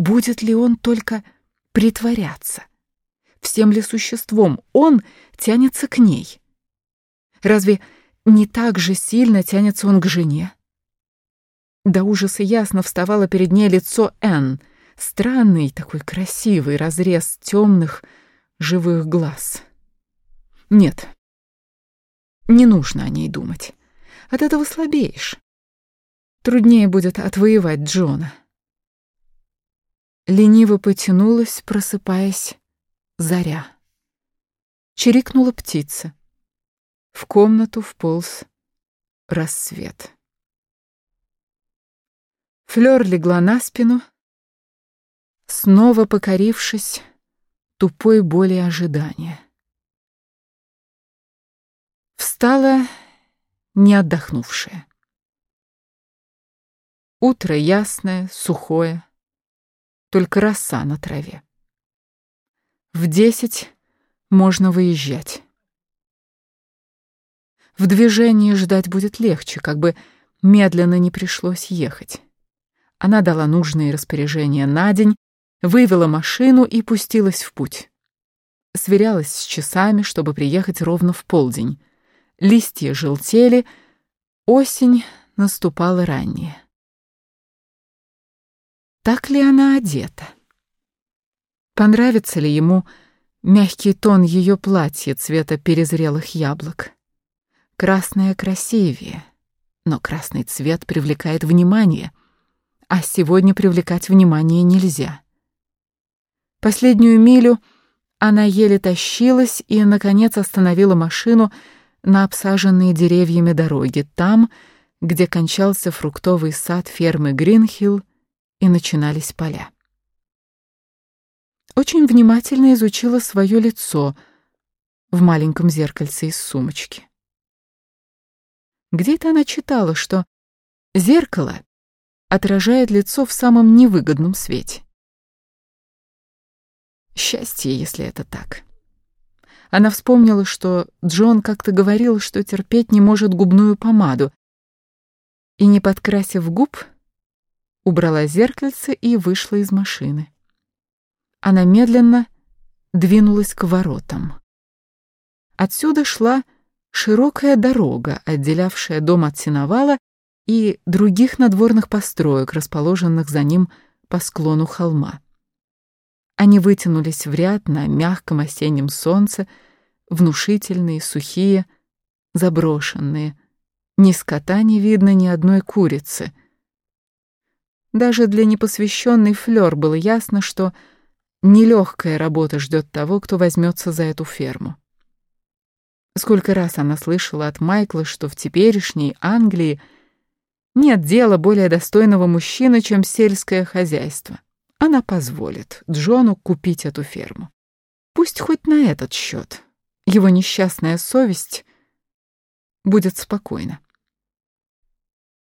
будет ли он только притворяться? Всем ли существом он тянется к ней? Разве не так же сильно тянется он к жене? До ужаса ясно вставало перед ней лицо Энн, странный такой красивый разрез темных живых глаз. Нет, не нужно о ней думать. От этого слабеешь. Труднее будет отвоевать Джона. Лениво потянулась, просыпаясь, заря. Чирикнула птица. В комнату вполз рассвет. Флёр легла на спину, снова покорившись тупой боли ожидания. Встала, не отдохнувшая. Утро ясное, сухое, только роса на траве. В десять можно выезжать. В движении ждать будет легче, как бы медленно не пришлось ехать. Она дала нужные распоряжения на день, вывела машину и пустилась в путь. Сверялась с часами, чтобы приехать ровно в полдень. Листья желтели, осень наступала ранее. Так ли она одета? Понравится ли ему мягкий тон ее платья цвета перезрелых яблок? Красное красивее, но красный цвет привлекает внимание, а сегодня привлекать внимание нельзя. Последнюю милю она еле тащилась и, наконец, остановила машину на обсаженной деревьями дороге, там, где кончался фруктовый сад фермы Гринхилл и начинались поля. Очень внимательно изучила свое лицо в маленьком зеркальце из сумочки. Где-то она читала, что зеркало отражает лицо в самом невыгодном свете. Счастье, если это так. Она вспомнила, что Джон как-то говорил, что терпеть не может губную помаду, и, не подкрасив губ, убрала зеркальце и вышла из машины. Она медленно двинулась к воротам. Отсюда шла широкая дорога, отделявшая дом от сеновала и других надворных построек, расположенных за ним по склону холма. Они вытянулись в ряд на мягком осеннем солнце, внушительные, сухие, заброшенные. Ни скота не видно, ни одной курицы. Даже для непосвященной Флёр было ясно, что нелегкая работа ждет того, кто возьмется за эту ферму. Сколько раз она слышала от Майкла, что в теперешней Англии нет дела более достойного мужчины, чем сельское хозяйство. Она позволит Джону купить эту ферму. Пусть хоть на этот счет его несчастная совесть будет спокойна.